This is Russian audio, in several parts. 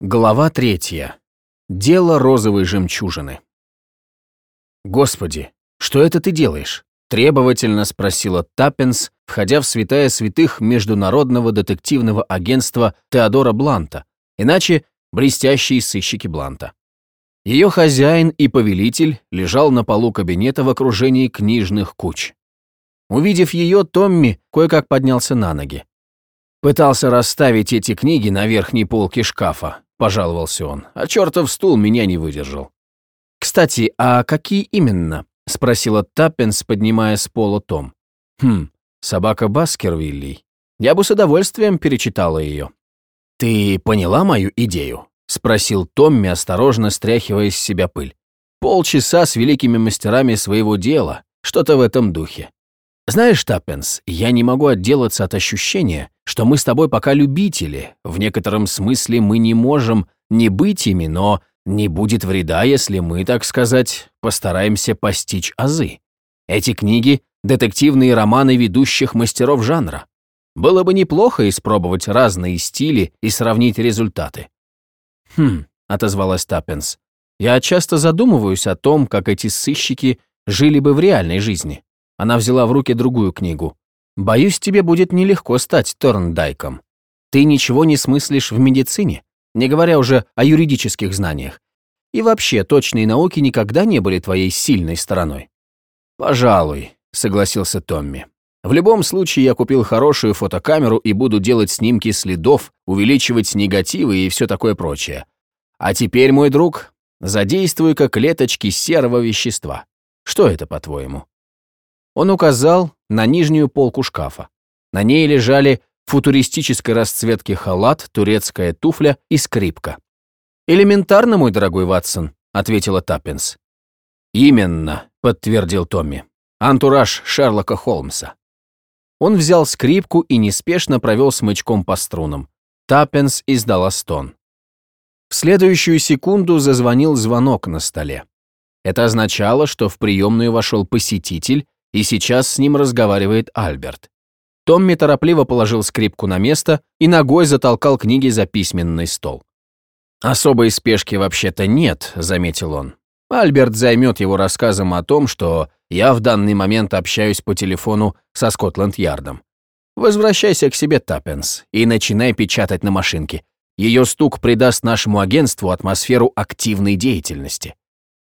Глава третья. Дело розовой жемчужины. «Господи, что это ты делаешь?» – требовательно спросила Таппенс, входя в святая святых Международного детективного агентства Теодора Бланта, иначе блестящие сыщики Бланта. Ее хозяин и повелитель лежал на полу кабинета в окружении книжных куч. Увидев ее, Томми кое-как поднялся на ноги. Пытался расставить эти книги на верхней полке шкафа, — пожаловался он, — «а чертов стул меня не выдержал». «Кстати, а какие именно?» — спросила Таппенс, поднимая с пола том. «Хм, собака Баскервилли. Я бы с удовольствием перечитала ее». «Ты поняла мою идею?» — спросил Томми, осторожно стряхивая с себя пыль. «Полчаса с великими мастерами своего дела, что-то в этом духе. Знаешь, Таппенс, я не могу отделаться от ощущения, что мы с тобой пока любители. В некотором смысле мы не можем не быть ими, но не будет вреда, если мы, так сказать, постараемся постичь азы. Эти книги — детективные романы ведущих мастеров жанра. Было бы неплохо испробовать разные стили и сравнить результаты. «Хм», — отозвалась Таппенс, — «я часто задумываюсь о том, как эти сыщики жили бы в реальной жизни». Она взяла в руки другую книгу. «Боюсь, тебе будет нелегко стать Торндайком. Ты ничего не смыслишь в медицине, не говоря уже о юридических знаниях. И вообще, точные науки никогда не были твоей сильной стороной». «Пожалуй», — согласился Томми. «В любом случае, я купил хорошую фотокамеру и буду делать снимки следов, увеличивать негативы и все такое прочее. А теперь, мой друг, задействуй-ка клеточки серого вещества. Что это, по-твоему?» Он указал на нижнюю полку шкафа. На ней лежали футуристической расцветки халат, турецкая туфля и скрипка. «Элементарно, мой дорогой Ватсон», — ответила Таппинс. «Именно», — подтвердил Томми. «Антураж Шерлока Холмса». Он взял скрипку и неспешно провел смычком по струнам. Таппинс издала стон. В следующую секунду зазвонил звонок на столе. Это означало, что в приемную вошел посетитель и сейчас с ним разговаривает Альберт. Томми торопливо положил скрипку на место и ногой затолкал книги за письменный стол. «Особой спешки вообще-то нет», — заметил он. Альберт займет его рассказом о том, что я в данный момент общаюсь по телефону со Скотланд-Ярдом. Возвращайся к себе, Таппенс, и начинай печатать на машинке. Ее стук придаст нашему агентству атмосферу активной деятельности.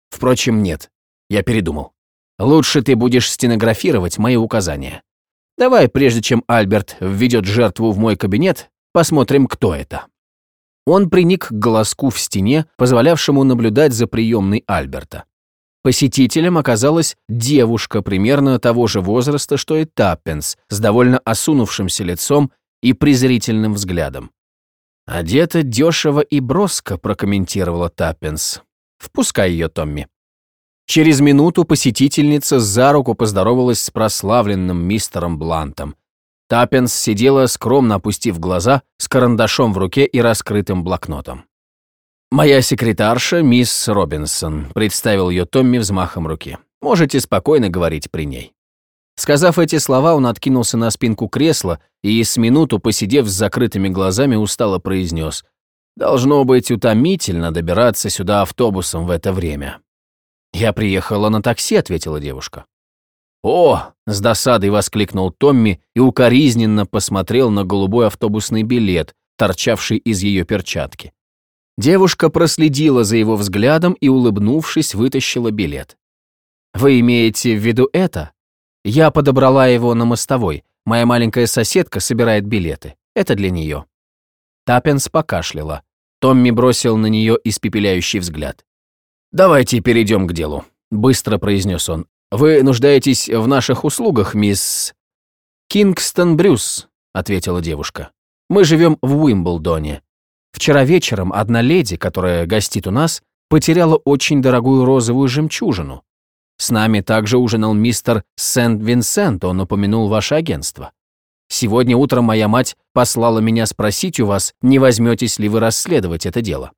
Впрочем, нет, я передумал. Лучше ты будешь стенографировать мои указания. Давай, прежде чем Альберт введет жертву в мой кабинет, посмотрим, кто это». Он приник к глазку в стене, позволявшему наблюдать за приемной Альберта. Посетителем оказалась девушка примерно того же возраста, что и Таппенс, с довольно осунувшимся лицом и презрительным взглядом. «Одета дешево и броско», — прокомментировала Таппенс. «Впускай ее, Томми». Через минуту посетительница за руку поздоровалась с прославленным мистером Блантом. Таппенс сидела, скромно опустив глаза, с карандашом в руке и раскрытым блокнотом. «Моя секретарша, мисс Робинсон», — представил ее Томми взмахом руки. «Можете спокойно говорить при ней». Сказав эти слова, он откинулся на спинку кресла и, с минуту посидев с закрытыми глазами, устало произнес «Должно быть утомительно добираться сюда автобусом в это время». «Я приехала на такси», — ответила девушка. «О!» — с досадой воскликнул Томми и укоризненно посмотрел на голубой автобусный билет, торчавший из ее перчатки. Девушка проследила за его взглядом и, улыбнувшись, вытащила билет. «Вы имеете в виду это? Я подобрала его на мостовой. Моя маленькая соседка собирает билеты. Это для нее». Таппенс покашляла. Томми бросил на нее испепеляющий взгляд. «Давайте перейдем к делу», — быстро произнес он. «Вы нуждаетесь в наших услугах, мисс...» «Кингстон Брюс», — ответила девушка. «Мы живем в Уимблдоне. Вчера вечером одна леди, которая гостит у нас, потеряла очень дорогую розовую жемчужину. С нами также ужинал мистер Сент-Винсент, он упомянул ваше агентство. Сегодня утром моя мать послала меня спросить у вас, не возьметесь ли вы расследовать это дело.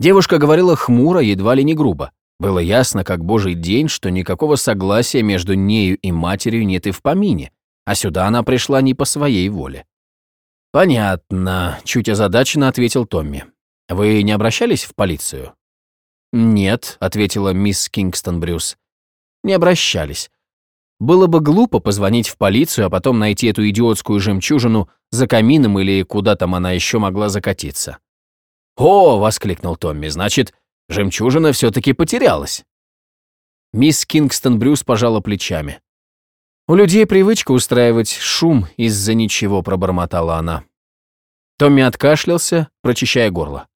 Девушка говорила хмуро, едва ли не грубо. Было ясно, как божий день, что никакого согласия между нею и матерью нет и в помине, а сюда она пришла не по своей воле. «Понятно», — чуть озадаченно ответил Томми. Вы не обращались в полицию? Нет, ответила мисс Кингстон Брюс. Не обращались. Было бы глупо позвонить в полицию, а потом найти эту идиотскую жемчужину за камином или куда там она еще могла закатиться. «О!» — воскликнул Томми. «Значит, жемчужина все-таки потерялась». Мисс Кингстон Брюс пожала плечами. «У людей привычка устраивать шум из-за ничего», — пробормотала она. Томми откашлялся, прочищая горло.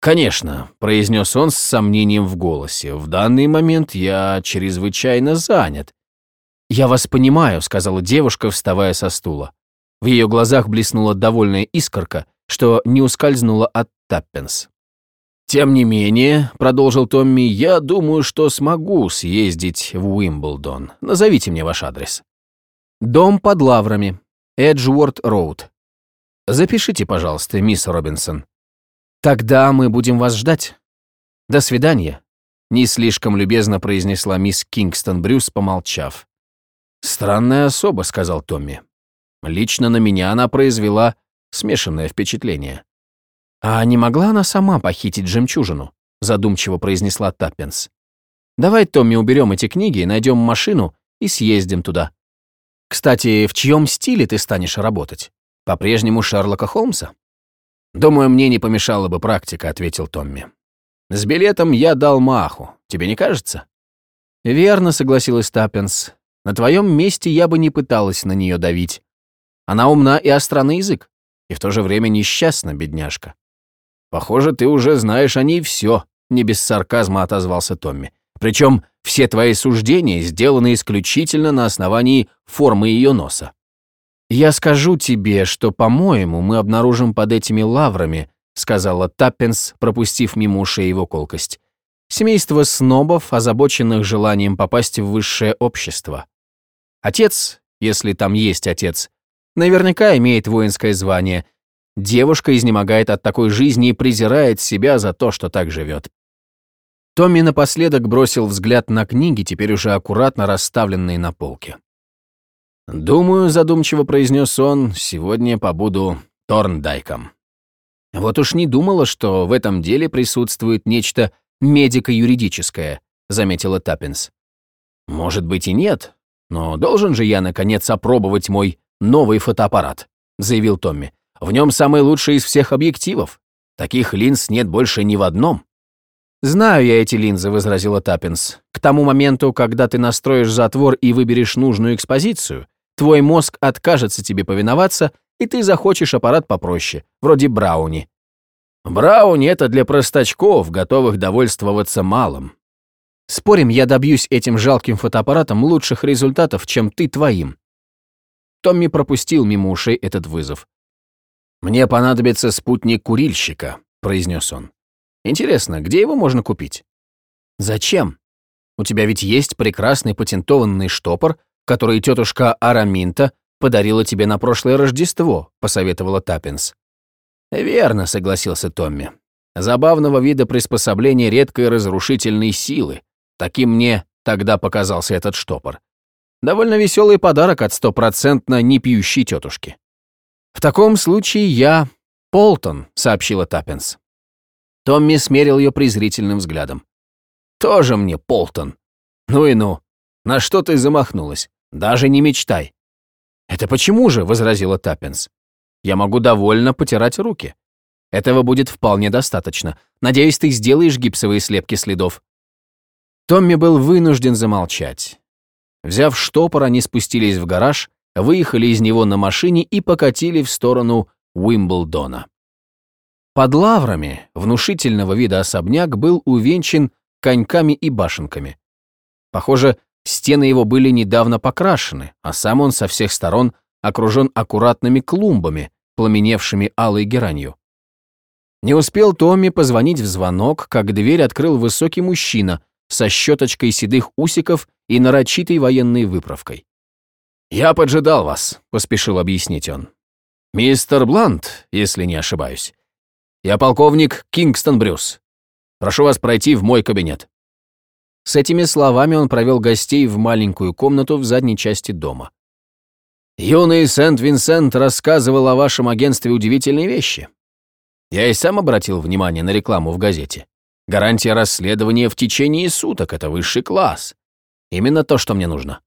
«Конечно», — произнес он с сомнением в голосе, — «в данный момент я чрезвычайно занят». «Я вас понимаю», — сказала девушка, вставая со стула. В ее глазах блеснула довольная искорка, что не ускользнула от Таппенс. «Тем не менее», — продолжил Томми, — «я думаю, что смогу съездить в Уимблдон. Назовите мне ваш адрес». «Дом под лаврами. Эджворд Роуд. Запишите, пожалуйста, мисс Робинсон. Тогда мы будем вас ждать. До свидания», — не слишком любезно произнесла мисс Кингстон Брюс, помолчав. «Странная особа», — сказал Томми. «Лично на меня она произвела смешанное впечатление». «А не могла она сама похитить жемчужину?» — задумчиво произнесла Таппинс. «Давай, Томми, уберем эти книги, найдем машину и съездим туда. Кстати, в чьем стиле ты станешь работать? По-прежнему Шерлока Холмса?» «Думаю, мне не помешала бы практика», — ответил Томми. «С билетом я дал маху, тебе не кажется?» «Верно», — согласилась Таппинс. «На твоем месте я бы не пыталась на нее давить. Она умна и остра на язык, и в то же время несчастна, бедняжка. «Похоже, ты уже знаешь о ней все», — не без сарказма отозвался Томми. «Причем все твои суждения сделаны исключительно на основании формы ее носа». «Я скажу тебе, что, по-моему, мы обнаружим под этими лаврами», сказала Таппенс, пропустив мимо ушей его колкость. «Семейство снобов, озабоченных желанием попасть в высшее общество. Отец, если там есть отец, наверняка имеет воинское звание, Девушка изнемогает от такой жизни и презирает себя за то, что так живет. Томми напоследок бросил взгляд на книги, теперь уже аккуратно расставленные на полке. «Думаю», — задумчиво произнес он, — «сегодня побуду Торндайком». «Вот уж не думала, что в этом деле присутствует нечто медико-юридическое», — заметила Таппинс. «Может быть и нет, но должен же я, наконец, опробовать мой новый фотоаппарат», — заявил Томми. В нем самый лучший из всех объективов. Таких линз нет больше ни в одном». «Знаю я эти линзы», — возразила Таппинс. «К тому моменту, когда ты настроишь затвор и выберешь нужную экспозицию, твой мозг откажется тебе повиноваться, и ты захочешь аппарат попроще, вроде Брауни». «Брауни — это для простачков, готовых довольствоваться малым». «Спорим, я добьюсь этим жалким фотоаппаратом лучших результатов, чем ты твоим». Томми пропустил мимо ушей этот вызов. «Мне понадобится спутник курильщика», — произнес он. «Интересно, где его можно купить?» «Зачем? У тебя ведь есть прекрасный патентованный штопор, который тетушка Араминта подарила тебе на прошлое Рождество», — посоветовала Таппинс. «Верно», — согласился Томми. «Забавного вида приспособления редкой разрушительной силы. Таким мне тогда показался этот штопор. Довольно веселый подарок от стопроцентно не пьющей тетушки. «В таком случае я Полтон», — сообщила Таппенс. Томми смерил ее презрительным взглядом. «Тоже мне Полтон. Ну и ну. На что ты замахнулась? Даже не мечтай». «Это почему же?» — возразила Таппенс. «Я могу довольно потирать руки. Этого будет вполне достаточно. Надеюсь, ты сделаешь гипсовые слепки следов». Томми был вынужден замолчать. Взяв штопор, они спустились в гараж, выехали из него на машине и покатили в сторону Уимблдона. Под лаврами внушительного вида особняк был увенчан коньками и башенками. Похоже, стены его были недавно покрашены, а сам он со всех сторон окружен аккуратными клумбами, пламеневшими алой геранью. Не успел Томми позвонить в звонок, как дверь открыл высокий мужчина со щеточкой седых усиков и нарочитой военной выправкой. «Я поджидал вас», — поспешил объяснить он. «Мистер Блант, если не ошибаюсь. Я полковник Кингстон Брюс. Прошу вас пройти в мой кабинет». С этими словами он провел гостей в маленькую комнату в задней части дома. «Юный Сент-Винсент рассказывал о вашем агентстве удивительные вещи. Я и сам обратил внимание на рекламу в газете. Гарантия расследования в течение суток — это высший класс. Именно то, что мне нужно.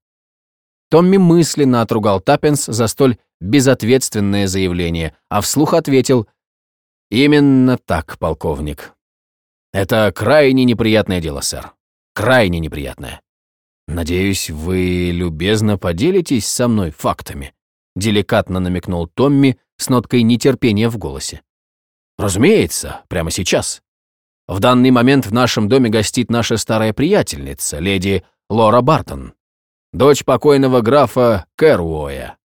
Томми мысленно отругал Таппенс за столь безответственное заявление, а вслух ответил «Именно так, полковник. Это крайне неприятное дело, сэр. Крайне неприятное. Надеюсь, вы любезно поделитесь со мной фактами», деликатно намекнул Томми с ноткой нетерпения в голосе. «Разумеется, прямо сейчас. В данный момент в нашем доме гостит наша старая приятельница, леди Лора Бартон, дочь покойного графа Кэруоя.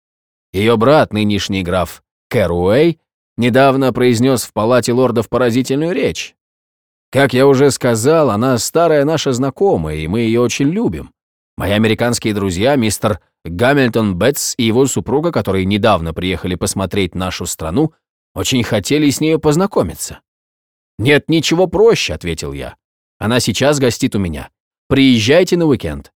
Ее брат, нынешний граф Кэруэй, недавно произнес в палате лордов поразительную речь. Как я уже сказал, она старая наша знакомая, и мы ее очень любим. Мои американские друзья, мистер Гамильтон Бетс и его супруга, которые недавно приехали посмотреть нашу страну, очень хотели с нею познакомиться. «Нет, ничего проще», — ответил я. «Она сейчас гостит у меня. Приезжайте на уикенд.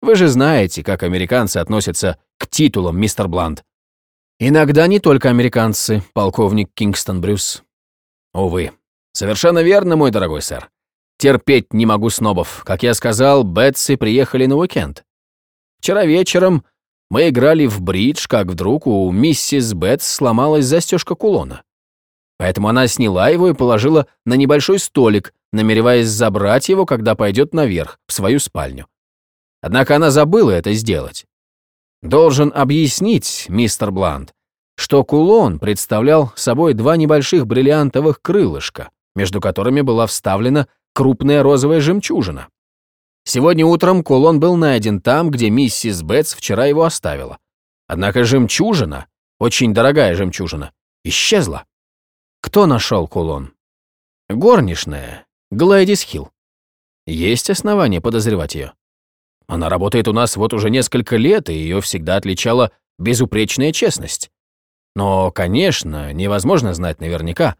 Вы же знаете, как американцы относятся к титулам, мистер Блант. Иногда не только американцы, полковник Кингстон Брюс. Увы. Совершенно верно, мой дорогой сэр. Терпеть не могу снобов. Как я сказал, Бетси приехали на уикенд. Вчера вечером мы играли в бридж, как вдруг у миссис Бетс сломалась застежка кулона. Поэтому она сняла его и положила на небольшой столик, намереваясь забрать его, когда пойдет наверх, в свою спальню. Однако она забыла это сделать. Должен объяснить, мистер Блант, что кулон представлял собой два небольших бриллиантовых крылышка, между которыми была вставлена крупная розовая жемчужина. Сегодня утром кулон был найден там, где миссис Бетс вчера его оставила. Однако жемчужина, очень дорогая жемчужина, исчезла. Кто нашел кулон? Горничная, Глэдис Хилл. Есть основания подозревать ее. Она работает у нас вот уже несколько лет, и ее всегда отличала безупречная честность. Но, конечно, невозможно знать наверняка.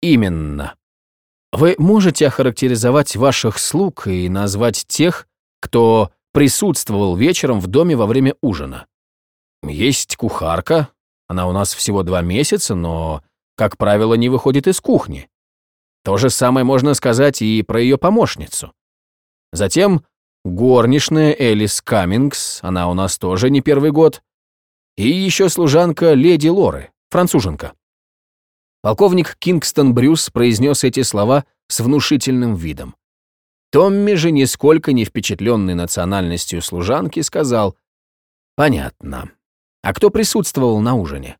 Именно. Вы можете охарактеризовать ваших слуг и назвать тех, кто присутствовал вечером в доме во время ужина. Есть кухарка, она у нас всего два месяца, но, как правило, не выходит из кухни. То же самое можно сказать и про ее помощницу. Затем горничная Элис Каммингс, она у нас тоже не первый год. И еще служанка леди Лоры, француженка. Полковник Кингстон Брюс произнес эти слова с внушительным видом. Томми же, нисколько не впечатленный национальностью служанки, сказал «Понятно. А кто присутствовал на ужине?»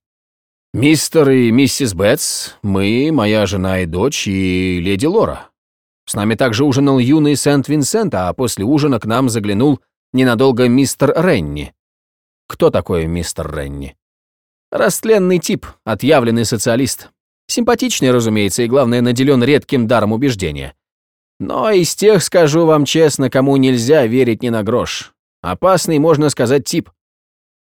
«Мистер и миссис Бетс, мы, моя жена и дочь, и леди Лора. С нами также ужинал юный Сент-Винсент, а после ужина к нам заглянул ненадолго мистер Ренни». «Кто такой мистер Ренни?» «Растленный тип, отъявленный социалист. Симпатичный, разумеется, и, главное, наделен редким даром убеждения. Но из тех, скажу вам честно, кому нельзя верить ни на грош. Опасный, можно сказать, тип.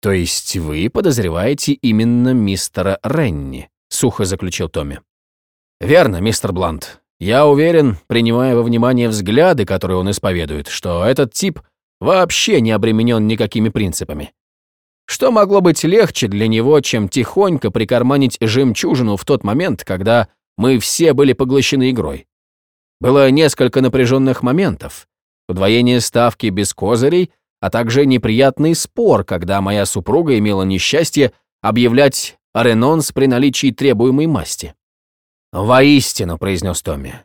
«То есть вы подозреваете именно мистера Ренни?» — сухо заключил Томми. «Верно, мистер Блант. Я уверен, принимая во внимание взгляды, которые он исповедует, что этот тип вообще не обременен никакими принципами. Что могло быть легче для него, чем тихонько прикарманить жемчужину в тот момент, когда мы все были поглощены игрой? Было несколько напряженных моментов. Удвоение ставки без козырей а также неприятный спор, когда моя супруга имела несчастье объявлять аренонс при наличии требуемой масти. «Воистину», — произнес Томми.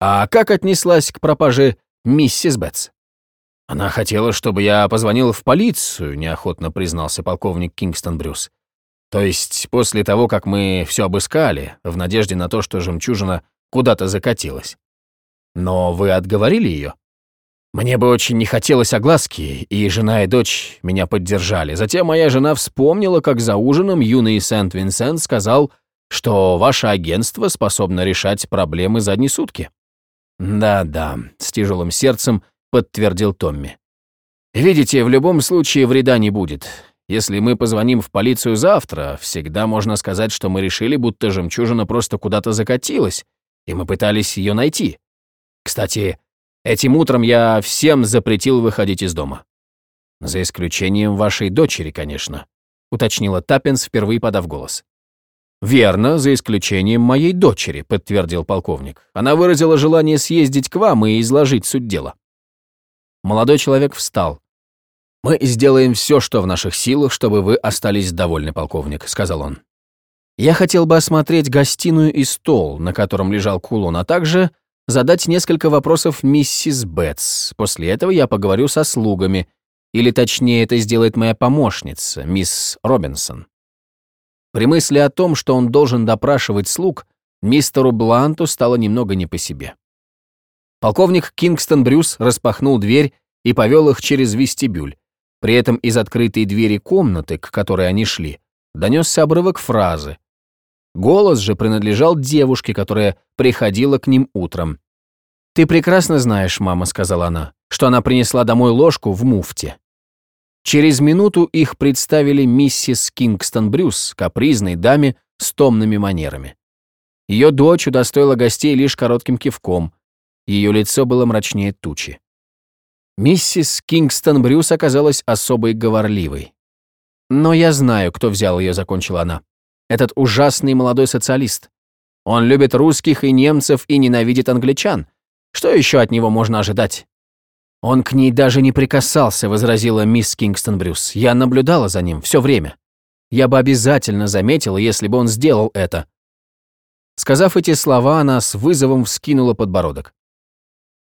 «А как отнеслась к пропаже миссис Бетс?» «Она хотела, чтобы я позвонил в полицию», — неохотно признался полковник Кингстон Брюс. «То есть после того, как мы все обыскали, в надежде на то, что жемчужина куда-то закатилась. Но вы отговорили ее?» Мне бы очень не хотелось огласки, и жена и дочь меня поддержали. Затем моя жена вспомнила, как за ужином юный Сент-Винсент сказал, что ваше агентство способно решать проблемы за одни сутки. «Да-да», — с тяжелым сердцем подтвердил Томми. «Видите, в любом случае вреда не будет. Если мы позвоним в полицию завтра, всегда можно сказать, что мы решили, будто жемчужина просто куда-то закатилась, и мы пытались ее найти. Кстати, Этим утром я всем запретил выходить из дома. За исключением вашей дочери, конечно, уточнила Таппинс, впервые подав голос. «Верно, за исключением моей дочери», — подтвердил полковник. «Она выразила желание съездить к вам и изложить суть дела». Молодой человек встал. «Мы сделаем все, что в наших силах, чтобы вы остались довольны, полковник», — сказал он. «Я хотел бы осмотреть гостиную и стол, на котором лежал кулон, а также задать несколько вопросов миссис Бетс. После этого я поговорю со слугами, или точнее это сделает моя помощница, мисс Робинсон». При мысли о том, что он должен допрашивать слуг, мистеру Бланту стало немного не по себе. Полковник Кингстон Брюс распахнул дверь и повел их через вестибюль. При этом из открытой двери комнаты, к которой они шли, донесся обрывок фразы. Голос же принадлежал девушке, которая приходила к ним утром. «Ты прекрасно знаешь, мама», — сказала она, что она принесла домой ложку в муфте. Через минуту их представили миссис Кингстон Брюс, капризной даме с томными манерами. Ее дочь удостоила гостей лишь коротким кивком. Ее лицо было мрачнее тучи. Миссис Кингстон Брюс оказалась особой говорливой. «Но я знаю, кто взял ее», — закончила она. «Этот ужасный молодой социалист. Он любит русских и немцев и ненавидит англичан. Что еще от него можно ожидать?» «Он к ней даже не прикасался», — возразила мисс Кингстон Брюс. «Я наблюдала за ним все время. Я бы обязательно заметила, если бы он сделал это». Сказав эти слова, она с вызовом вскинула подбородок.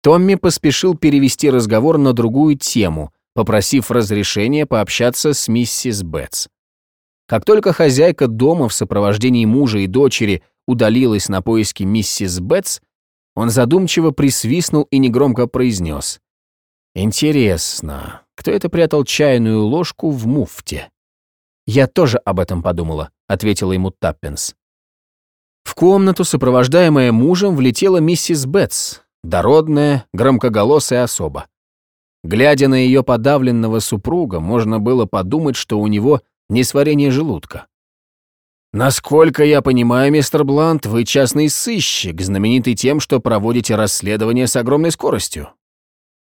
Томми поспешил перевести разговор на другую тему, попросив разрешения пообщаться с миссис Бетс. Как только хозяйка дома в сопровождении мужа и дочери удалилась на поиски миссис Бетс, он задумчиво присвистнул и негромко произнес. Интересно, кто это прятал чайную ложку в муфте? Я тоже об этом подумала, ответила ему Таппенс. В комнату, сопровождаемая мужем, влетела миссис Бетс, дородная, громкоголосая особа. Глядя на ее подавленного супруга, можно было подумать, что у него несварение желудка. «Насколько я понимаю, мистер Блант, вы частный сыщик, знаменитый тем, что проводите расследование с огромной скоростью.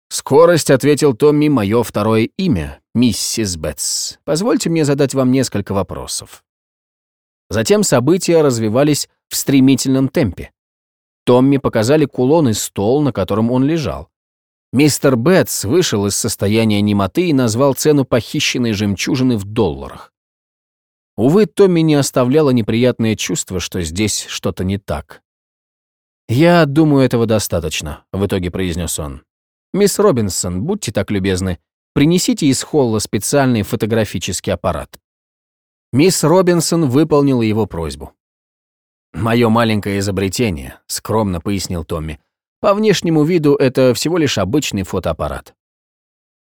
«Скорость», — ответил Томми, — «мое второе имя, миссис Бетс. Позвольте мне задать вам несколько вопросов». Затем события развивались в стремительном темпе. Томми показали кулон и стол, на котором он лежал. Мистер Бетс вышел из состояния немоты и назвал цену похищенной жемчужины в долларах. Увы, Томми не оставляло неприятное чувство, что здесь что-то не так. «Я думаю, этого достаточно», — в итоге произнес он. «Мисс Робинсон, будьте так любезны, принесите из холла специальный фотографический аппарат». Мисс Робинсон выполнила его просьбу. «Мое маленькое изобретение», — скромно пояснил Томми. «По внешнему виду это всего лишь обычный фотоаппарат».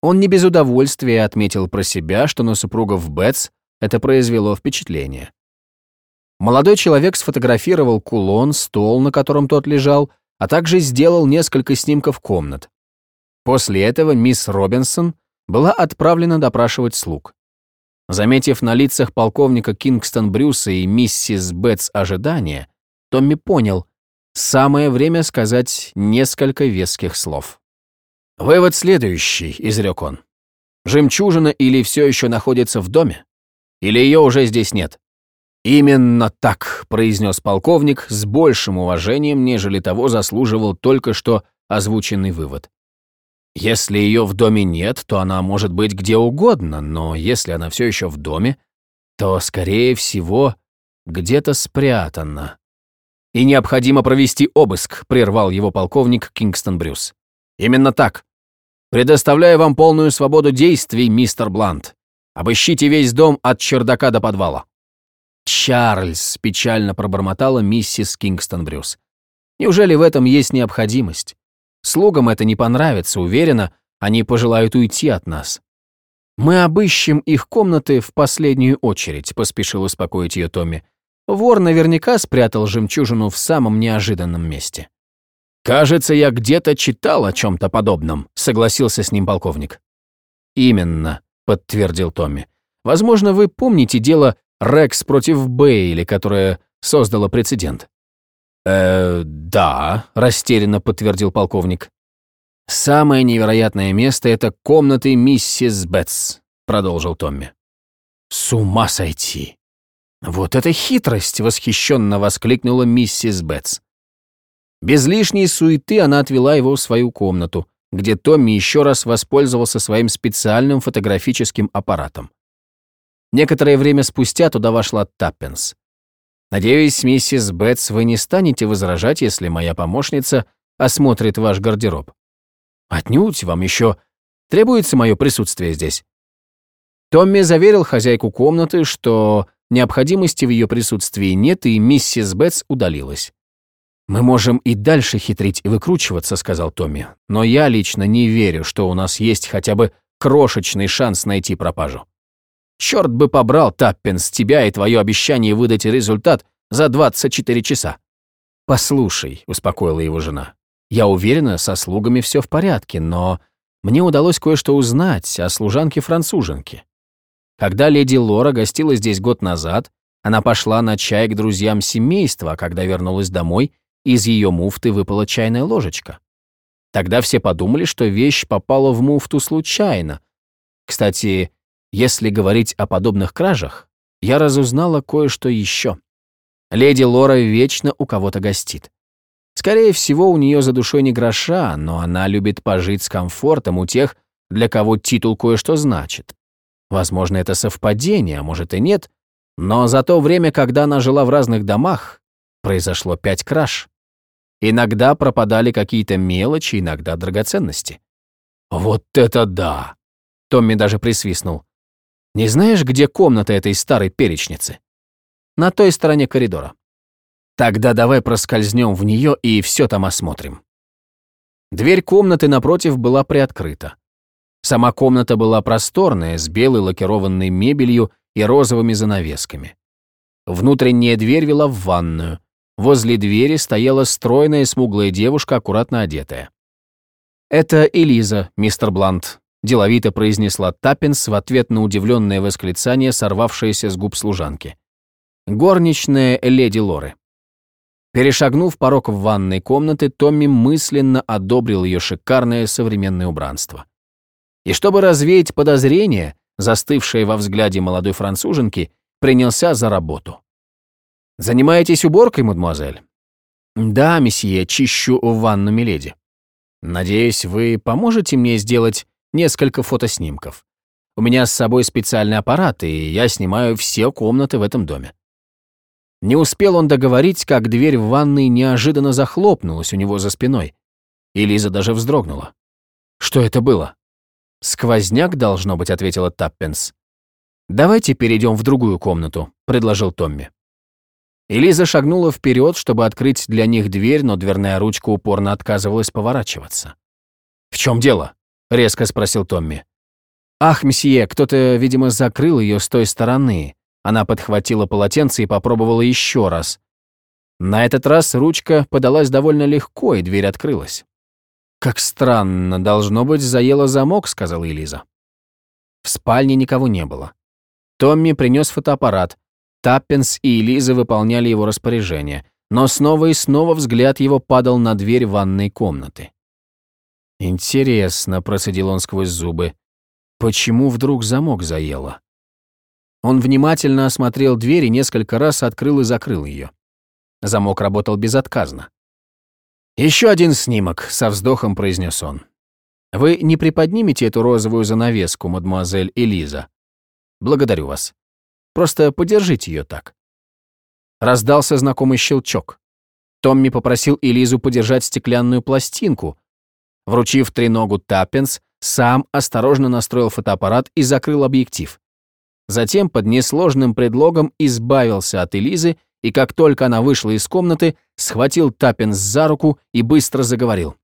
Он не без удовольствия отметил про себя, что на супругов Бетс это произвело впечатление. Молодой человек сфотографировал кулон, стол, на котором тот лежал, а также сделал несколько снимков комнат. После этого мисс Робинсон была отправлена допрашивать слуг. Заметив на лицах полковника Кингстон Брюса и миссис Бетс ожидания, Томми понял, самое время сказать несколько веских слов. «Вывод следующий», — изрек он. «Жемчужина или все еще находится в доме? Или ее уже здесь нет?» «Именно так», — произнес полковник с большим уважением, нежели того заслуживал только что озвученный вывод. Если ее в доме нет, то она может быть где угодно, но если она все еще в доме, то, скорее всего, где-то спрятана. И необходимо провести обыск, прервал его полковник Кингстон Брюс. Именно так. Предоставляю вам полную свободу действий, мистер Блант. Обыщите весь дом от чердака до подвала. Чарльз печально пробормотала миссис Кингстон Брюс. Неужели в этом есть необходимость? Слугам это не понравится, уверена, они пожелают уйти от нас. Мы обыщем их комнаты в последнюю очередь, поспешил успокоить ее Томми. Вор наверняка спрятал жемчужину в самом неожиданном месте. «Кажется, я где-то читал о чем-то подобном», — согласился с ним полковник. «Именно», — подтвердил Томми. «Возможно, вы помните дело Рекс против Бейли, которое создало прецедент. «Э, да», — растерянно подтвердил полковник. «Самое невероятное место — это комнаты миссис Бетс», — продолжил Томми. «С ума сойти! «Вот это хитрость!» — восхищенно воскликнула миссис Бетс. Без лишней суеты она отвела его в свою комнату, где Томми еще раз воспользовался своим специальным фотографическим аппаратом. Некоторое время спустя туда вошла Таппенс. «Надеюсь, миссис Бетс, вы не станете возражать, если моя помощница осмотрит ваш гардероб. Отнюдь вам еще требуется мое присутствие здесь». Томми заверил хозяйку комнаты, что необходимости в ее присутствии нет, и миссис Бетс удалилась. «Мы можем и дальше хитрить и выкручиваться», — сказал Томми. «Но я лично не верю, что у нас есть хотя бы крошечный шанс найти пропажу. Черт бы побрал, Таппинс, тебя и твое обещание выдать результат за 24 часа». «Послушай», — успокоила его жена, — «я уверена, со слугами все в порядке, но мне удалось кое-что узнать о служанке-француженке. Когда леди Лора гостила здесь год назад, она пошла на чай к друзьям семейства, а когда вернулась домой, из ее муфты выпала чайная ложечка. Тогда все подумали, что вещь попала в муфту случайно. Кстати, если говорить о подобных кражах, я разузнала кое-что еще. Леди Лора вечно у кого-то гостит. Скорее всего, у нее за душой не гроша, но она любит пожить с комфортом у тех, для кого титул кое-что значит. Возможно, это совпадение, а может и нет, но за то время, когда она жила в разных домах, произошло пять краж. Иногда пропадали какие-то мелочи, иногда драгоценности. «Вот это да!» Томми даже присвистнул. «Не знаешь, где комната этой старой перечницы?» «На той стороне коридора». «Тогда давай проскользнем в нее и все там осмотрим». Дверь комнаты напротив была приоткрыта. Сама комната была просторная, с белой лакированной мебелью и розовыми занавесками. Внутренняя дверь вела в ванную. Возле двери стояла стройная смуглая девушка, аккуратно одетая. «Это Элиза, мистер Блант», — деловито произнесла Таппинс в ответ на удивленное восклицание, сорвавшееся с губ служанки. «Горничная леди Лоры». Перешагнув порог в ванной комнаты, Томми мысленно одобрил ее шикарное современное убранство. И чтобы развеять подозрения, застывшие во взгляде молодой француженки, принялся за работу. «Занимаетесь уборкой, мадемуазель?» «Да, месье, чищу ванну миледи. Надеюсь, вы поможете мне сделать несколько фотоснимков. У меня с собой специальный аппарат, и я снимаю все комнаты в этом доме». Не успел он договорить, как дверь в ванной неожиданно захлопнулась у него за спиной. И Лиза даже вздрогнула. Что это было? «Сквозняк, должно быть», — ответила Таппенс. «Давайте перейдем в другую комнату», — предложил Томми. Элиза шагнула вперед, чтобы открыть для них дверь, но дверная ручка упорно отказывалась поворачиваться. «В чем дело?» — резко спросил Томми. «Ах, месье, кто-то, видимо, закрыл ее с той стороны». Она подхватила полотенце и попробовала еще раз. На этот раз ручка подалась довольно легко, и дверь открылась. «Как странно, должно быть, заело замок», — сказала Элиза. В спальне никого не было. Томми принес фотоаппарат, Таппинс и Элиза выполняли его распоряжение, но снова и снова взгляд его падал на дверь ванной комнаты. «Интересно», — процедил он сквозь зубы, — «почему вдруг замок заело?» Он внимательно осмотрел дверь и несколько раз открыл и закрыл ее. Замок работал безотказно. «Еще один снимок», — со вздохом произнес он. «Вы не приподнимете эту розовую занавеску, мадемуазель Элиза? Благодарю вас. Просто подержите ее так». Раздался знакомый щелчок. Томми попросил Элизу подержать стеклянную пластинку. Вручив треногу Таппенс, сам осторожно настроил фотоаппарат и закрыл объектив. Затем под несложным предлогом избавился от Элизы и как только она вышла из комнаты, схватил Таппинс за руку и быстро заговорил.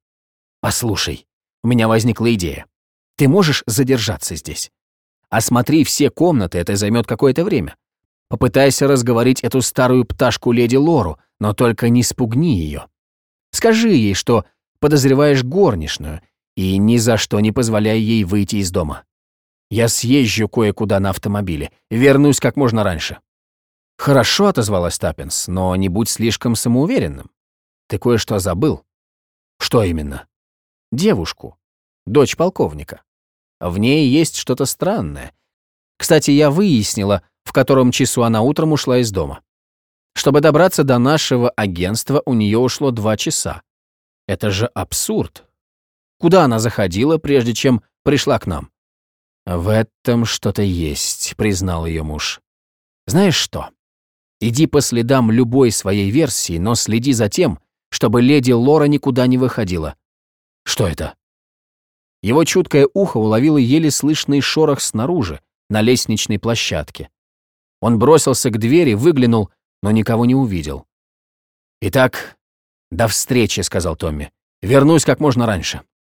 «Послушай, у меня возникла идея. Ты можешь задержаться здесь? Осмотри все комнаты, это займет какое-то время. Попытайся разговорить эту старую пташку леди Лору, но только не спугни ее. Скажи ей, что подозреваешь горничную, и ни за что не позволяй ей выйти из дома. Я съезжу кое-куда на автомобиле, вернусь как можно раньше». «Хорошо», — отозвалась Таппинс, — «но не будь слишком самоуверенным. Ты кое-что забыл». «Что именно?» «Девушку. Дочь полковника. В ней есть что-то странное. Кстати, я выяснила, в котором часу она утром ушла из дома. Чтобы добраться до нашего агентства, у нее ушло два часа. Это же абсурд. Куда она заходила, прежде чем пришла к нам? В этом что-то есть, признал ее муж. Знаешь что? Иди по следам любой своей версии, но следи за тем, чтобы леди Лора никуда не выходила. Что это? Его чуткое ухо уловило еле слышный шорох снаружи, на лестничной площадке. Он бросился к двери, выглянул, но никого не увидел. «Итак, до встречи», — сказал Томми. «Вернусь как можно раньше».